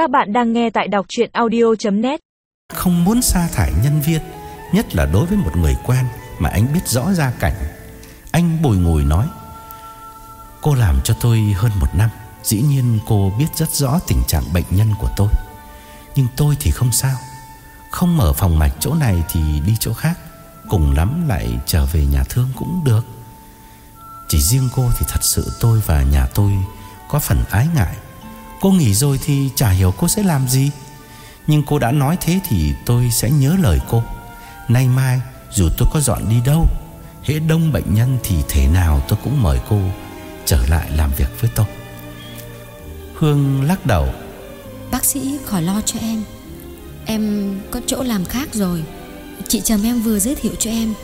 Các bạn đang nghe tại đọc chuyện audio.net Không muốn sa thải nhân viên, Nhất là đối với một người quen Mà anh biết rõ gia cảnh. Anh bồi ngồi nói, Cô làm cho tôi hơn một năm, Dĩ nhiên cô biết rất rõ tình trạng bệnh nhân của tôi. Nhưng tôi thì không sao. Không mở phòng mạch chỗ này thì đi chỗ khác, Cùng lắm lại trở về nhà thương cũng được. Chỉ riêng cô thì thật sự tôi và nhà tôi Có phần ái ngại. Cô nghỉ rồi thì chả hiểu cô sẽ làm gì. Nhưng cô đã nói thế thì tôi sẽ nhớ lời cô. Nay mai dù tôi có dọn đi đâu Hễ đông bệnh nhân thì thế nào tôi cũng mời cô Trở lại làm việc với tôi. Hương lắc đầu. Bác sĩ khỏi lo cho em. Em có chỗ làm khác rồi. Chị Trầm em vừa giới thiệu cho em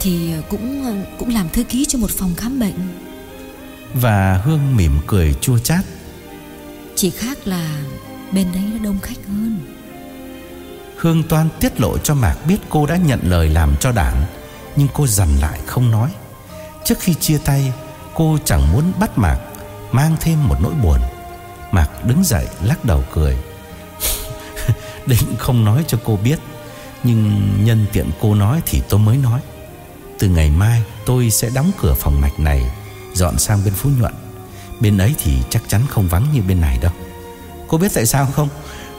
Thì cũng cũng làm thư ký cho một phòng khám bệnh. Và Hương mỉm cười chua chát chỉ khác là bên đấy nó đông khách hơn. Hương toan tiết lộ cho Mạc biết cô đã nhận lời làm cho đảng, Nhưng cô dằn lại không nói. Trước khi chia tay, Cô chẳng muốn bắt Mạc Mang thêm một nỗi buồn. Mạc đứng dậy, lắc đầu cười. Định không nói cho cô biết, Nhưng nhân tiện cô nói thì tôi mới nói. Từ ngày mai, tôi sẽ đóng cửa phòng mạch này, Dọn sang bên Phú Nhuận. Bên ấy thì chắc chắn không vắng như bên này đâu. Cô biết tại sao không?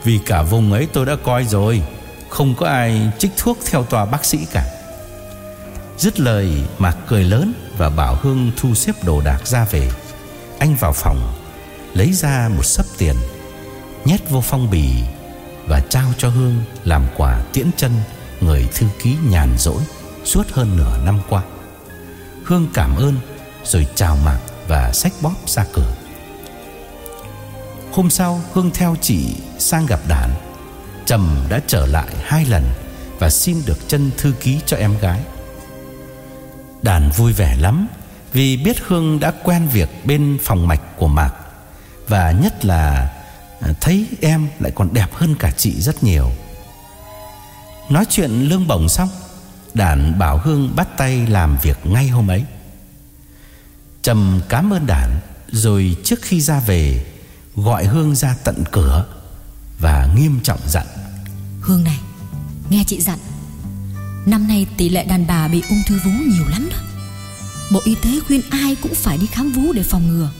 Vì cả vùng ấy tôi đã coi rồi. Không có ai trích thuốc theo tòa bác sĩ cả. Dứt lời, Mạc cười lớn Và bảo Hương thu xếp đồ đạc ra về. Anh vào phòng, Lấy ra một sấp tiền, Nhét vô phong bì Và trao cho Hương Làm quà tiễn chân Người thư ký nhàn rỗi Suốt hơn nửa năm qua. Hương cảm ơn, Rồi chào Mạc và sách bóp ra cửa. Hôm sau Hương theo chị sang gặp đàn, Trầm đã trở lại hai lần Và xin được chân thư ký cho em gái. Đàn vui vẻ lắm Vì biết Hương đã quen việc bên phòng mạch của Mạc Và nhất là à, Thấy em lại còn đẹp hơn cả chị rất nhiều. Nói chuyện lương bổng xong đàn bảo Hương bắt tay làm việc ngay hôm ấy. Trầm cảm ơn Đản Rồi trước khi ra về, Gọi Hương ra tận cửa Và nghiêm trọng dặn. Hương này, Nghe chị dặn, Năm nay tỷ lệ đàn bà bị ung thư vú nhiều lắm đó. Bộ Y tế khuyên ai cũng phải đi khám vú để phòng ngừa.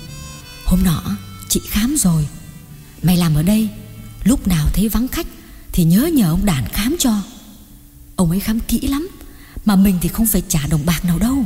Hôm nọ, chị khám rồi. Mày làm ở đây, Lúc nào thấy vắng khách Thì nhớ nhờ ông đàn khám cho. Ông ấy khám kỹ lắm, Mà mình thì không phải trả đồng bạc nào đâu.